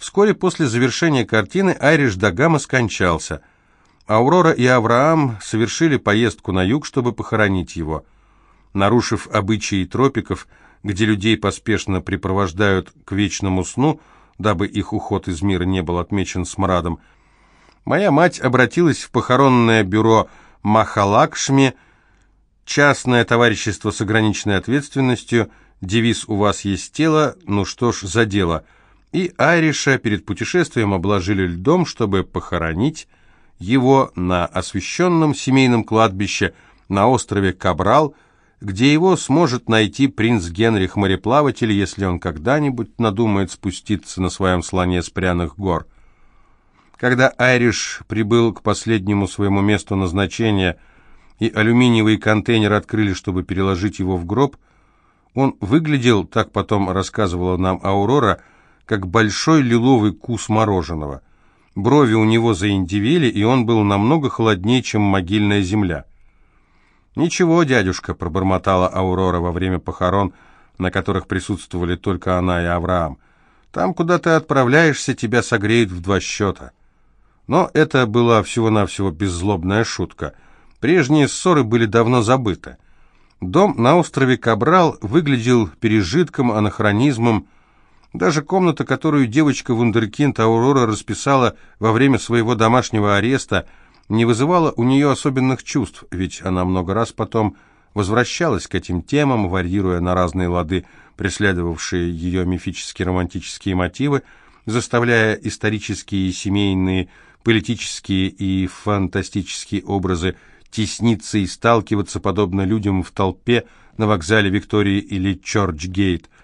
Вскоре после завершения картины Айриш Дагама скончался. Аурора и Авраам совершили поездку на юг, чтобы похоронить его. Нарушив обычаи тропиков, где людей поспешно припровождают к вечному сну, дабы их уход из мира не был отмечен смрадом, моя мать обратилась в похоронное бюро Махалакшми, частное товарищество с ограниченной ответственностью, девиз «У вас есть тело, ну что ж за дело», и Айриша перед путешествием обложили льдом, чтобы похоронить его на освященном семейном кладбище на острове Кабрал, где его сможет найти принц Генрих мореплаватель, если он когда-нибудь надумает спуститься на своем слоне с пряных гор. Когда Айриш прибыл к последнему своему месту назначения и алюминиевый контейнер открыли, чтобы переложить его в гроб, он выглядел, так потом рассказывала нам Аурора, как большой лиловый кус мороженого. Брови у него заиндивели, и он был намного холоднее, чем могильная земля. «Ничего, дядюшка», — пробормотала Аурора во время похорон, на которых присутствовали только она и Авраам. «Там, куда ты отправляешься, тебя согреют в два счета». Но это была всего-навсего беззлобная шутка. Прежние ссоры были давно забыты. Дом на острове Кабрал выглядел пережитком, анахронизмом, даже комната, которую девочка-вундеркинд Аурора расписала во время своего домашнего ареста, не вызывала у нее особенных чувств, ведь она много раз потом возвращалась к этим темам, варьируя на разные лады преследовавшие ее мифические романтические мотивы, заставляя исторические, семейные, политические и фантастические образы тесниться и сталкиваться подобно людям в толпе на вокзале Виктории или Чорчгейт –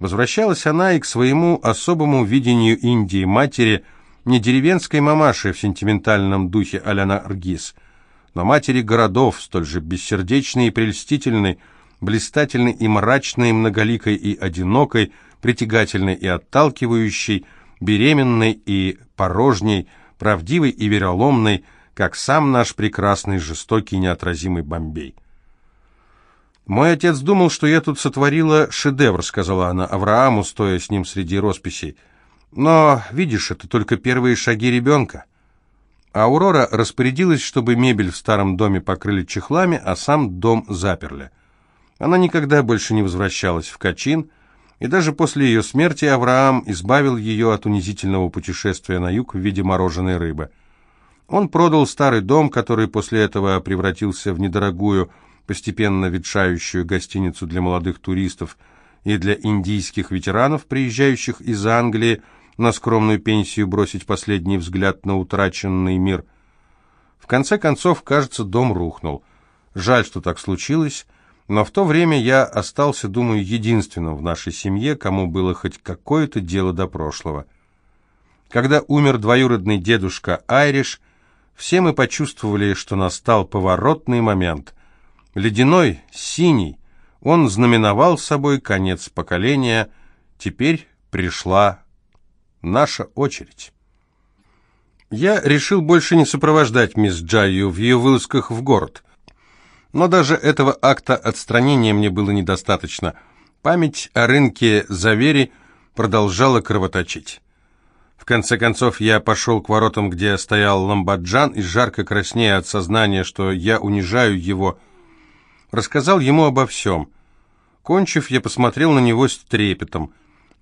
Возвращалась она и к своему особому видению Индии матери, не деревенской мамаши в сентиментальном духе а-ля Наргиз, но матери городов, столь же бессердечной и прельстительной, блистательной и мрачной, многоликой и одинокой, притягательной и отталкивающей, беременной и порожней, правдивой и вероломной, как сам наш прекрасный, жестокий, неотразимый Бомбей. «Мой отец думал, что я тут сотворила шедевр», — сказала она Аврааму, стоя с ним среди росписей. «Но, видишь, это только первые шаги ребенка». Аурора распорядилась, чтобы мебель в старом доме покрыли чехлами, а сам дом заперли. Она никогда больше не возвращалась в Качин, и даже после ее смерти Авраам избавил ее от унизительного путешествия на юг в виде мороженой рыбы. Он продал старый дом, который после этого превратился в недорогую, постепенно ветшающую гостиницу для молодых туристов и для индийских ветеранов, приезжающих из Англии на скромную пенсию бросить последний взгляд на утраченный мир. В конце концов, кажется, дом рухнул. Жаль, что так случилось, но в то время я остался, думаю, единственным в нашей семье, кому было хоть какое-то дело до прошлого. Когда умер двоюродный дедушка Айриш, все мы почувствовали, что настал поворотный момент – Ледяной, синий, он знаменовал собой конец поколения, теперь пришла наша очередь. Я решил больше не сопровождать мисс Джайю в ее вылазках в город. Но даже этого акта отстранения мне было недостаточно. Память о рынке Завери продолжала кровоточить. В конце концов, я пошел к воротам, где стоял Ламбаджан, и жарко краснея от сознания, что я унижаю его, — рассказал ему обо всем. Кончив, я посмотрел на него с трепетом,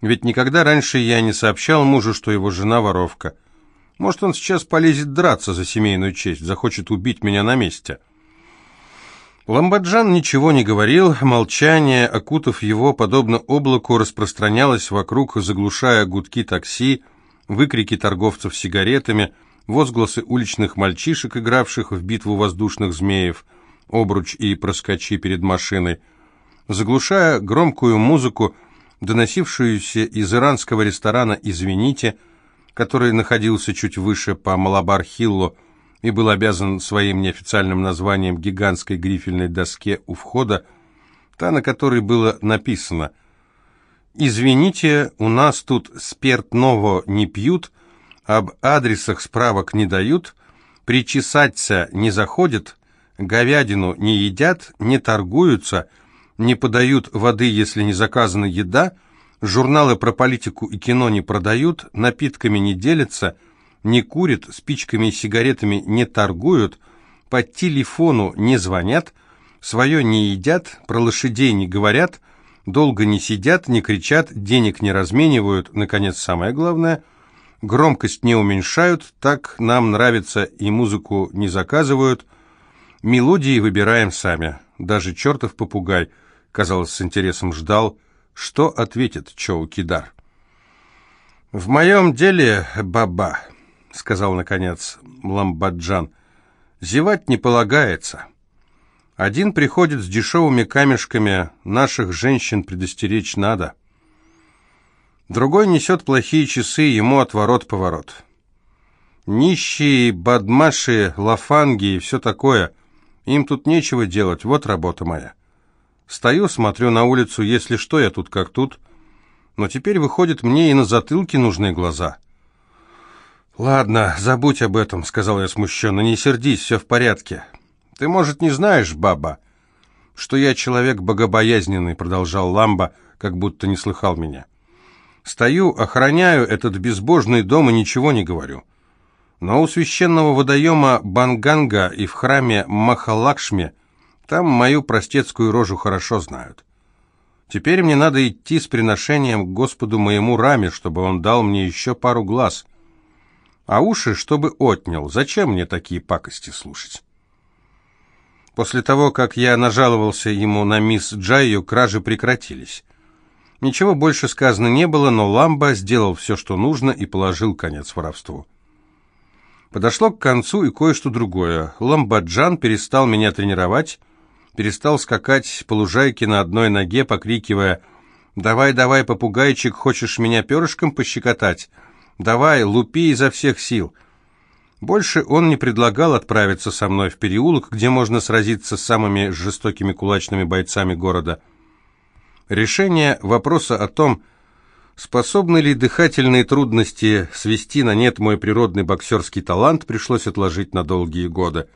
ведь никогда раньше я не сообщал мужу, что его жена воровка. Может, он сейчас полезет драться за семейную честь, захочет убить меня на месте. Ламбаджан ничего не говорил, молчание, окутав его, подобно облаку, распространялось вокруг, заглушая гудки такси, выкрики торговцев сигаретами, возгласы уличных мальчишек, игравших в битву воздушных змеев – обруч и проскочи перед машиной. Заглушая громкую музыку, доносившуюся из иранского ресторана «Извините», который находился чуть выше по Малабар-Хиллу и был обязан своим неофициальным названием гигантской грифельной доске у входа, та, на которой было написано «Извините, у нас тут спиртного не пьют, об адресах справок не дают, причесаться не заходят, говядину не едят, не торгуются, не подают воды, если не заказана еда, журналы про политику и кино не продают, напитками не делятся, не курят, спичками и сигаретами не торгуют, по телефону не звонят, свое не едят, про лошадей не говорят, долго не сидят, не кричат, денег не разменивают, наконец, самое главное, громкость не уменьшают, так нам нравится и музыку не заказывают, мелодии выбираем сами, даже чертов попугай, казалось, с интересом ждал, что ответит Чоукидар. «В моем деле, баба», — сказал, наконец, Ламбаджан, — «зевать не полагается». Один приходит с дешевыми камешками, наших женщин предостеречь надо. Другой несет плохие часы, ему отворот-поворот. Нищие, бадмаши, лафанги и все такое. Им тут нечего делать, вот работа моя. Стою, смотрю на улицу, если что, я тут как тут. Но теперь, выходит, мне и на затылке нужны глаза. «Ладно, забудь об этом», — сказал я смущенно, — «не сердись, все в порядке». «Ты, может, не знаешь, баба, что я человек богобоязненный», — продолжал Ламба, как будто не слыхал меня. «Стою, охраняю этот безбожный дом и ничего не говорю. Но у священного водоема Банганга и в храме Махалакшме там мою простецкую рожу хорошо знают. Теперь мне надо идти с приношением к Господу моему раме, чтобы он дал мне еще пару глаз. А уши, чтобы отнял. Зачем мне такие пакости слушать? После того, как я нажаловался ему на мисс Джайю, кражи прекратились. Ничего больше сказано не было, но Ламба сделал все, что нужно, и положил конец воровству. Подошло к концу и кое-что другое. Ламбаджан перестал меня тренировать, перестал скакать по лужайке на одной ноге, покрикивая «Давай, давай, попугайчик, хочешь меня перышком пощекотать? Давай, лупи изо всех сил!» Больше он не предлагал отправиться со мной в переулок, где можно сразиться с самыми жестокими кулачными бойцами города. Решение вопроса о том, способны ли дыхательные трудности свести на нет мой природный боксерский талант, пришлось отложить на долгие годы.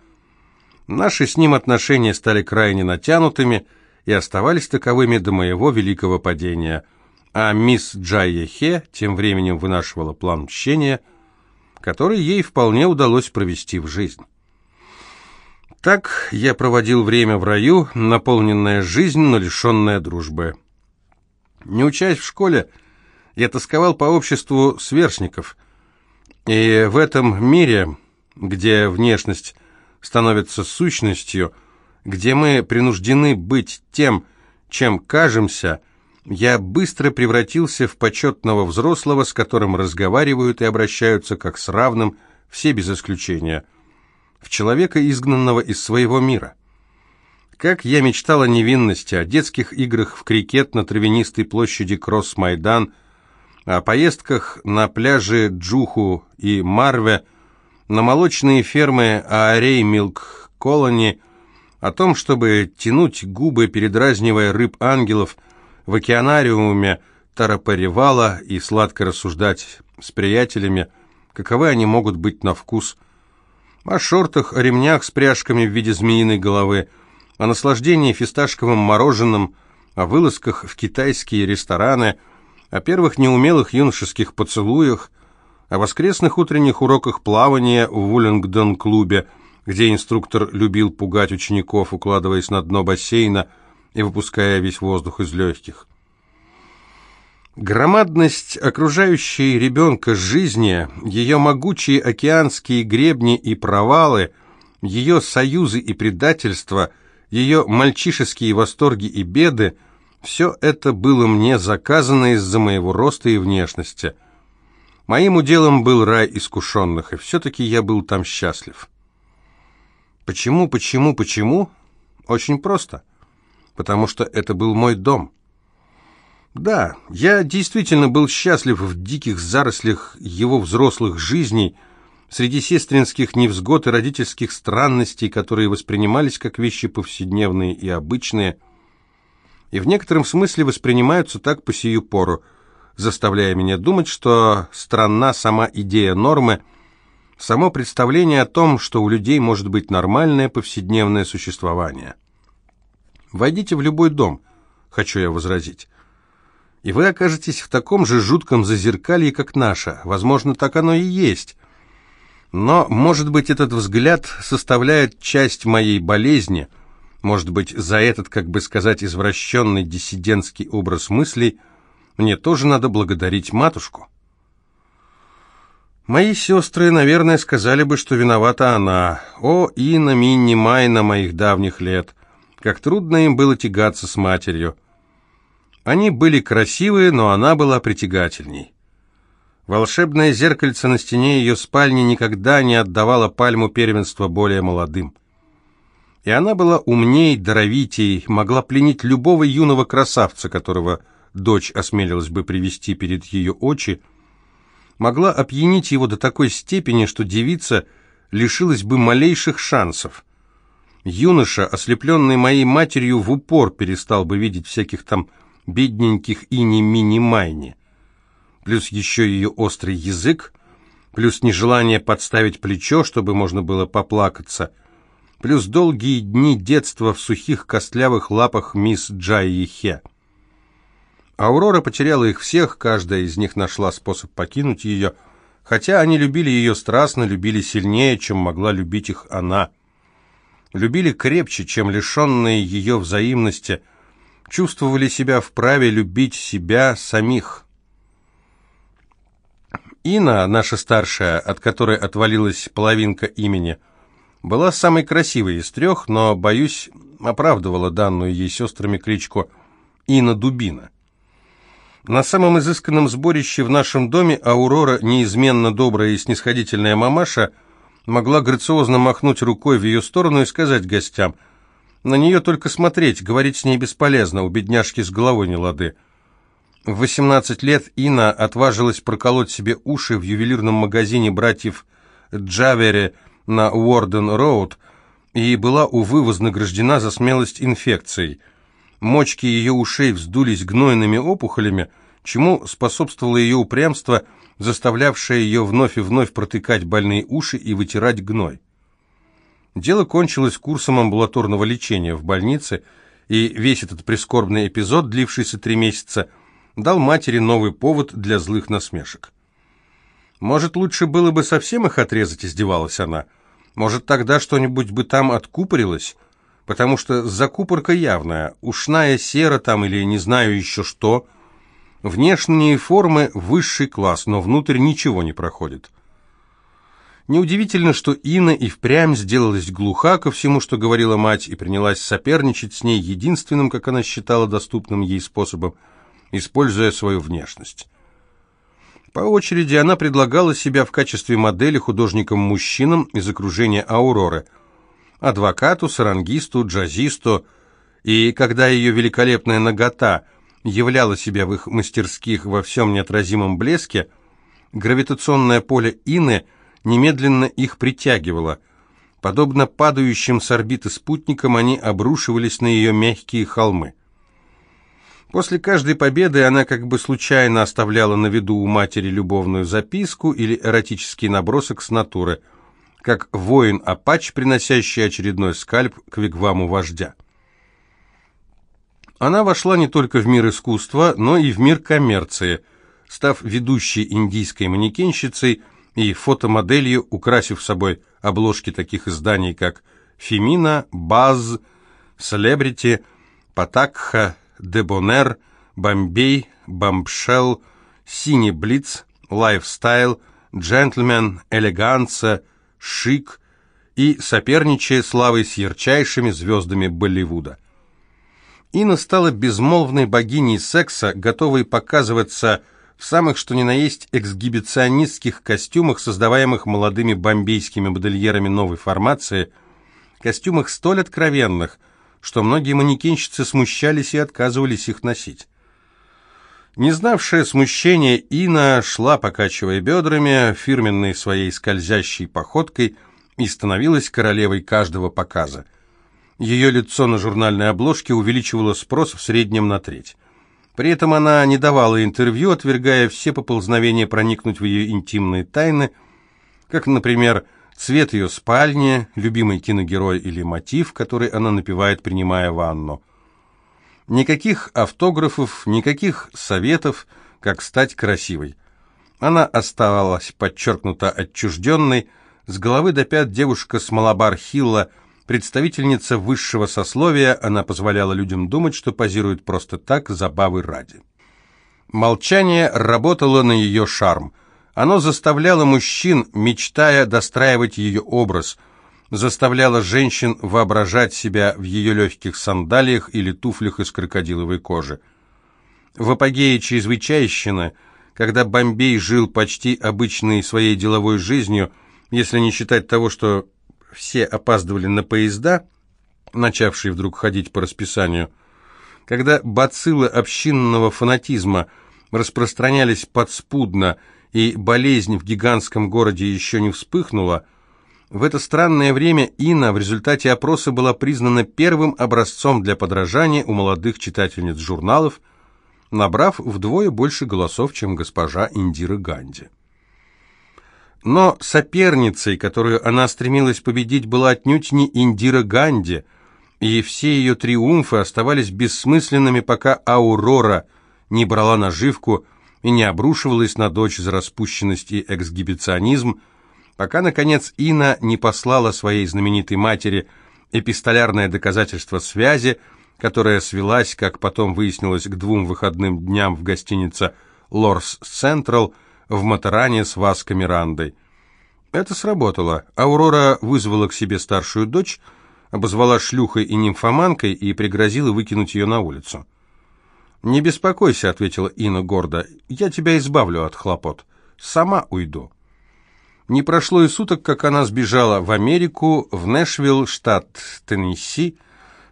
Наши с ним отношения стали крайне натянутыми и оставались таковыми до моего великого падения. А мисс Джайя Хе тем временем вынашивала план мщения, который ей вполне удалось провести в жизнь. Так я проводил время в раю, наполненное жизнь, но лишенное дружбы. Не учась в школе, я тосковал по обществу сверстников. И в этом мире, где внешность становится сущностью, где мы принуждены быть тем, чем кажемся, я быстро превратился в почетного взрослого, с которым разговаривают и обращаются как с равным, все без исключения, в человека, изгнанного из своего мира. Как я мечтал о невинности, о детских играх в крикет на травянистой площади Кросс-Майдан, о поездках на пляжи Джуху и Марве, на молочные фермы Аарей Милк Колони, о том, чтобы тянуть губы, передразнивая рыб-ангелов в океанариуме Тарапаревала и сладко рассуждать с приятелями, каковы они могут быть на вкус, о шортах, о ремнях с пряжками в виде змеиной головы, о наслаждении фисташковым мороженым, о вылазках в китайские рестораны, о первых неумелых юношеских поцелуях, о воскресных утренних уроках плавания в Вуллингдон-клубе, где инструктор любил пугать учеников, укладываясь на дно бассейна и выпуская весь воздух из легких. Громадность окружающей ребенка жизни, ее могучие океанские гребни и провалы, ее союзы и предательства, ее мальчишеские восторги и беды – все это было мне заказано из-за моего роста и внешности – Моим уделом был рай искушенных, и все-таки я был там счастлив. Почему, почему, почему? Очень просто. Потому что это был мой дом. Да, я действительно был счастлив в диких зарослях его взрослых жизней, среди сестринских невзгод и родительских странностей, которые воспринимались как вещи повседневные и обычные, и в некотором смысле воспринимаются так по сию пору – заставляя меня думать, что странна сама идея нормы, само представление о том, что у людей может быть нормальное повседневное существование. Войдите в любой дом, хочу я возразить. и вы окажетесь в таком же жутком зазеркалье, как наша. Возможно, так оно и есть. Но, может быть, этот взгляд составляет часть моей болезни, может быть, за этот, как бы сказать, извращенный диссидентский образ мыслей мне тоже надо благодарить матушку. Мои сестры, наверное, сказали бы, что виновата она. О, Инна, Минни, Майна моих давних лет! Как трудно им было тягаться с матерью. Они были красивые, но она была притягательней. Волшебное зеркальце на стене ее спальни никогда не отдавало пальму первенства более молодым. И она была умней, даровитей, могла пленить любого юного красавца, которого дочь осмелилась бы привести перед ее очи, могла опьянить его до такой степени, что девица лишилась бы малейших шансов. Юноша, ослепленный моей матерью, в упор перестал бы видеть всяких там бедненьких ини-мини-майни. Плюс еще ее острый язык, плюс нежелание подставить плечо, чтобы можно было поплакаться, плюс долгие дни детства в сухих костлявых лапах мисс Джайи Хе. Аурора потеряла их всех, каждая из них нашла способ покинуть ее, хотя они любили ее страстно, любили сильнее, чем могла любить их она. Любили крепче, чем лишенные ее взаимности – чувствовали себя вправе любить себя самих. Ина, наша старшая, от которой отвалилась половинка имени, была самой красивой из трех, но, боюсь, оправдывала данную ей сестрами кличку Ина Дубина. На самом изысканном сборище в нашем доме Аурора, неизменно добрая и снисходительная мамаша, могла грациозно махнуть рукой в ее сторону и сказать гостям – на нее только смотреть, говорить с ней бесполезно, у бедняжки с головой не лады. В 18 лет Инна отважилась проколоть себе уши в ювелирном магазине братьев Джавери на Уорден-Роуд и была, увы, вознаграждена за смелость инфекцией. Мочки ее ушей вздулись гнойными опухолями, чему способствовало ее упрямство, заставлявшее ее вновь и вновь протыкать больные уши и вытирать гной. Дело кончилось курсом амбулаторного лечения в больнице, и весь этот прискорбный эпизод, длившийся три месяца, дал матери новый повод для злых насмешек. «Может, лучше было бы совсем их отрезать?» – издевалась она. «Может, тогда что-нибудь бы там откупорилось? Потому что закупорка явная, ушная сера там или не знаю еще что. Внешние формы – высший класс, но внутрь ничего не проходит». Неудивительно, что Инна и впрямь сделалась глуха ко всему, что говорила мать, и принялась соперничать с ней единственным, как она считала, доступным ей способом, используя свою внешность. По очереди она предлагала себя в качестве модели художникам-мужчинам из окружения Ауроры, адвокату, сарангисту, джазисту, и когда ее великолепная нагота являла себя в их мастерских во всем неотразимом блеске, гравитационное поле Инны – немедленно их притягивало. Подобно падающим с орбиты спутникам, они обрушивались на ее мягкие холмы. После каждой победы она как бы случайно оставляла на виду у матери любовную записку или эротический набросок с натуры, как воин-апач, приносящий очередной скальп к вигваму вождя. Она вошла не только в мир искусства, но и в мир коммерции, став ведущей индийской манекенщицей, и фотомоделью, украсив собой обложки таких изданий, как «Фемина», «Баз», «Селебрити», «Патакха», «Дебонер», «Бомбей», «Бомбшелл», «Сине Блиц», «Лайфстайл», «Джентльмен», «Элеганса», «Шик» и соперничая славой с ярчайшими звездами Болливуда. Инна стала безмолвной богиней секса, готовой показываться в самых что ни на есть эксгибиционистских костюмах, создаваемых молодыми бомбейскими модельерами новой формации, костюмах столь откровенных, что многие манекенщицы смущались и отказывались их носить. Не знавшая смущения, Ина шла, покачивая бедрами, фирменной своей скользящей походкой, и становилась королевой каждого показа. Ее лицо на журнальной обложке увеличивало спрос в среднем на треть. При этом она не давала интервью, отвергая все поползновения проникнуть в ее интимные тайны, как, например, цвет ее спальни, любимый киногерой или мотив, который она напевает, принимая ванну. Никаких автографов, никаких советов, как стать красивой. Она оставалась подчеркнуто отчужденной, с головы до пят девушка с Малабар-Хилла, представительница высшего сословия, она позволяла людям думать, что позирует просто так, забавы ради. Молчание работало на ее шарм. Оно заставляло мужчин, мечтая достраивать ее образ, заставляло женщин воображать себя в ее легких сандалиях или туфлях из крокодиловой кожи. В апогее чрезвычайщины, когда Бомбей жил почти обычной своей деловой жизнью, если не считать того, что все опаздывали на поезда, начавшие вдруг ходить по расписанию, когда бациллы общинного фанатизма распространялись подспудно, и болезнь в гигантском городе еще не вспыхнула, в это странное время Инна в результате опроса была признана первым образцом для подражания у молодых читательниц журналов, набрав вдвое больше голосов, чем госпожа Индира Ганди. Но соперницей, которую она стремилась победить, была отнюдь не Индира Ганди, и все ее триумфы оставались бессмысленными, пока Аурора не брала наживку и не обрушивалась на дочь за распущенность и эксгибиционизм, пока, наконец, Ина не послала своей знаменитой матери эпистолярное доказательство связи, которая свелась, как потом выяснилось, к двум выходным дням в гостинице «Лорс Централ», в Матеране с Васко Мирандой. Это сработало. Аурора вызвала к себе старшую дочь, обозвала шлюхой и нимфоманкой и пригрозила выкинуть ее на улицу. «Не беспокойся», — ответила Инна гордо, — «я тебя избавлю от хлопот. Сама уйду». Не прошло и суток, как она сбежала в Америку, в Нэшвилл, штат Теннесси,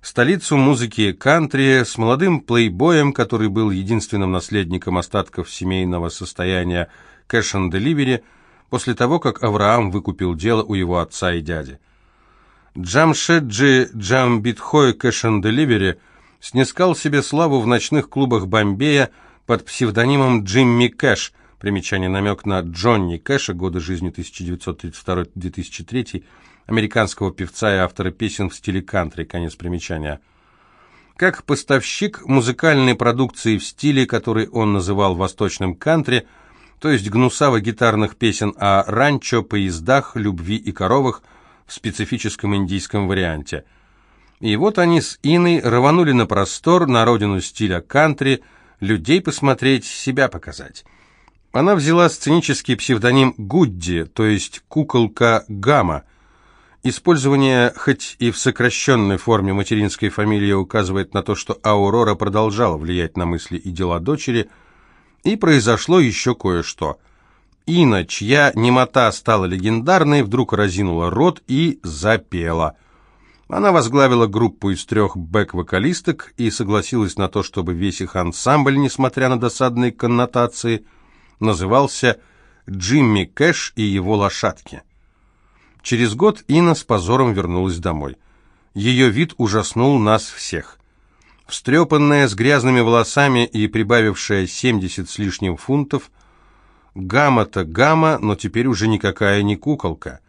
столицу музыки кантри, с молодым плейбоем, который был единственным наследником остатков семейного состояния Cash and Delivery, после того, как Авраам выкупил дело у его отца и дяди. Джамшеджи Джамбитхой Cash and Delivery снискал себе славу в ночных клубах Бомбея под псевдонимом Джимми Кэш, примечание намек на Джонни Кэша, годы жизни 1932-2003, американского певца и автора песен в стиле кантри, конец примечания. Как поставщик музыкальной продукции в стиле, который он называл восточным кантри, то есть гнусаво-гитарных песен о ранчо, поездах, любви и коровах в специфическом индийском варианте. И вот они с Иной рванули на простор, на родину стиля кантри, людей посмотреть, себя показать. Она взяла сценический псевдоним Гудди, то есть куколка Гамма, Использование, хоть и в сокращенной форме материнской фамилии, указывает на то, что Аурора продолжала влиять на мысли и дела дочери, и произошло еще кое-что. Ина, чья немота стала легендарной, вдруг разинула рот и запела. Она возглавила группу из трех бэк-вокалисток и согласилась на то, чтобы весь их ансамбль, несмотря на досадные коннотации, назывался «Джимми Кэш и его лошадки». Через год Инна с позором вернулась домой. Ее вид ужаснул нас всех. Встрепанная, с грязными волосами и прибавившая 70 с лишним фунтов, гамма-то гамма, но теперь уже никакая не куколка.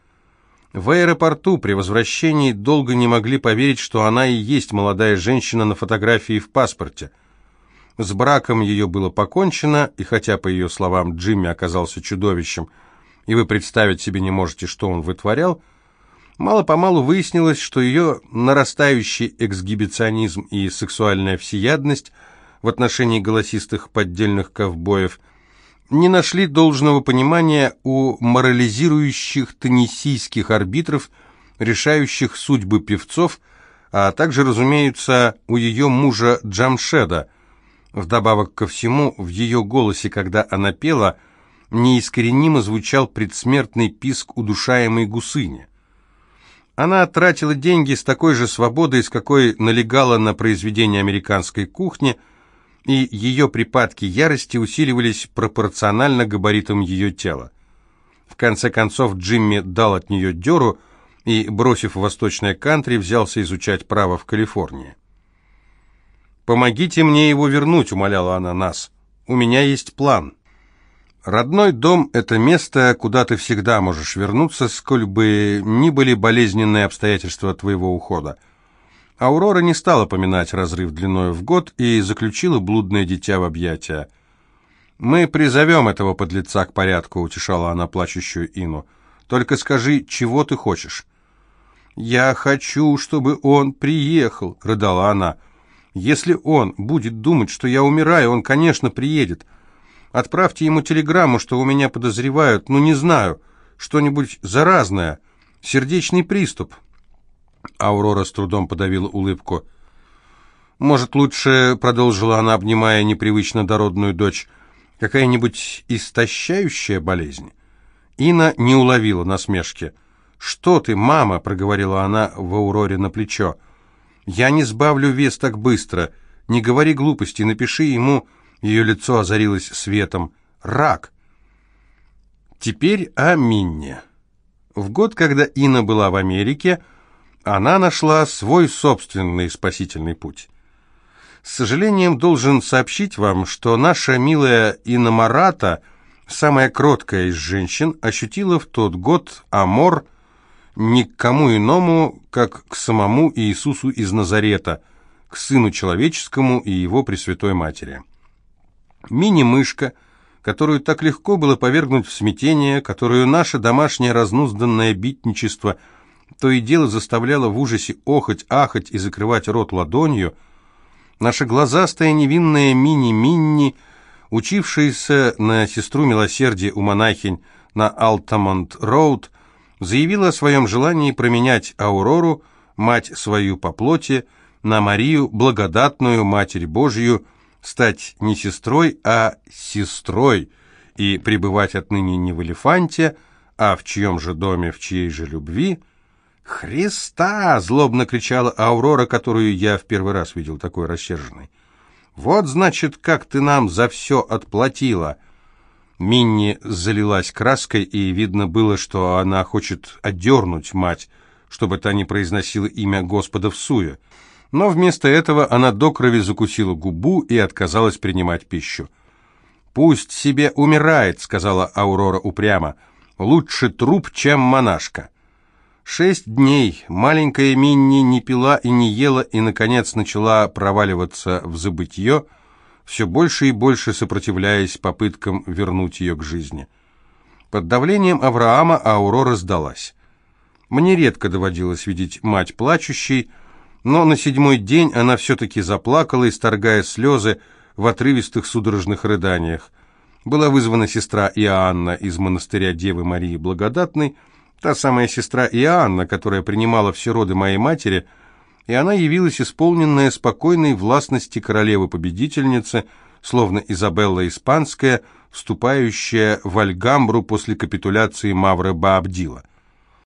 В аэропорту при возвращении долго не могли поверить, что она и есть молодая женщина на фотографии в паспорте. С браком ее было покончено, и хотя, по ее словам, Джимми оказался чудовищем – и вы представить себе не можете, что он вытворял, мало-помалу выяснилось, что ее нарастающий эксгибиционизм и сексуальная всеядность в отношении голосистых поддельных ковбоев не нашли должного понимания у морализирующих теннисийских арбитров, решающих судьбы певцов, а также, разумеется, у ее мужа Джамшеда. Вдобавок ко всему, в ее голосе, когда она пела – неискоренимо звучал предсмертный писк удушаемой гусыни. Она тратила деньги с такой же свободой, с какой налегала на произведение американской кухни, и ее припадки ярости усиливались пропорционально габаритам ее тела. В конце концов Джимми дал от нее дёру и, бросив восточное кантри, взялся изучать право в Калифорнии. «Помогите мне его вернуть», — умоляла она нас. «У меня есть план». Родной дом – это место, куда ты всегда можешь вернуться, сколь бы ни были болезненные обстоятельства твоего ухода. Аурора не стала поминать разрыв длиною в год и заключила блудное дитя в объятия. «Мы призовем этого подлеца к порядку», — утешала она плачущую Ину. «Только скажи, чего ты хочешь?» «Я хочу, чтобы он приехал», — рыдала она. «Если он будет думать, что я умираю, он, конечно, приедет. Отправьте ему телеграмму, что у меня подозревают, ну, не знаю, что-нибудь заразное, сердечный приступ». Аурора с трудом подавила улыбку. «Может, лучше, — продолжила она, обнимая непривычно дородную дочь, — какая-нибудь истощающая болезнь?» Ина не уловила насмешки. «Что ты, мама?» — проговорила она в Ауроре на плечо. «Я не сбавлю вес так быстро. Не говори глупости, напиши ему...» Ее лицо озарилось светом. «Рак!» Теперь о Минне. В год, когда Ина была в Америке, она нашла свой собственный спасительный путь. С сожалением должен сообщить вам, что наша милая Инна Марата, самая кроткая из женщин, ощутила в тот год амор ни к кому иному, как к самому Иисусу из Назарета, к Сыну Человеческому и Его Пресвятой Матери. Мини-мышка, которую так легко было повергнуть в смятение, которую наше домашнее разнузданное битничество то и дело заставляло в ужасе охать, ахать и закрывать рот ладонью, наша глазастая невинная мини-минни, учившаяся на сестру милосердия у монахинь на Алтамонт-Роуд, заявила о своем желании променять Аурору, мать свою по плоти, на Марию, благодатную Матерь Божью, стать не сестрой, а сестрой, и пребывать отныне не в элефанте, а в чьем же доме, в чьей же любви. «Христа!» — злобно кричала Аурора, которую я в первый раз видел такой рассерженной. «Вот, значит, как ты нам за все отплатила!» Минни залилась краской, и видно было, что она хочет отдернуть мать, чтобы та не произносила имя Господа в суе. Но вместо этого она до крови закусила губу и отказалась принимать пищу. «Пусть себе умирает», — сказала Аурора упрямо. «Лучше труп, чем монашка». Шесть дней маленькая Минни не пила и не ела, и, наконец, начала проваливаться в забытье, — все больше и больше сопротивляясь попыткам вернуть ее к жизни. Под давлением Авраама Аурора сдалась. Мне редко доводилось видеть мать плачущей, но на седьмой день она все-таки заплакала, исторгая слезы в отрывистых судорожных рыданиях. Была вызвана сестра Иоанна из монастыря Девы Марии Благодатной, та самая сестра Иоанна, которая принимала все роды моей матери – и она явилась исполненная спокойной властности королевы-победительницы, словно Изабелла Испанская, вступающая в Альгамбру после капитуляции Мавра Баабдила.